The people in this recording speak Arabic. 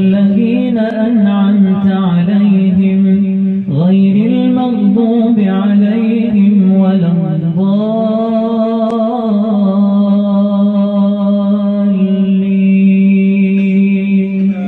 الذين أنعمت عليهم غير المغضوب عليهم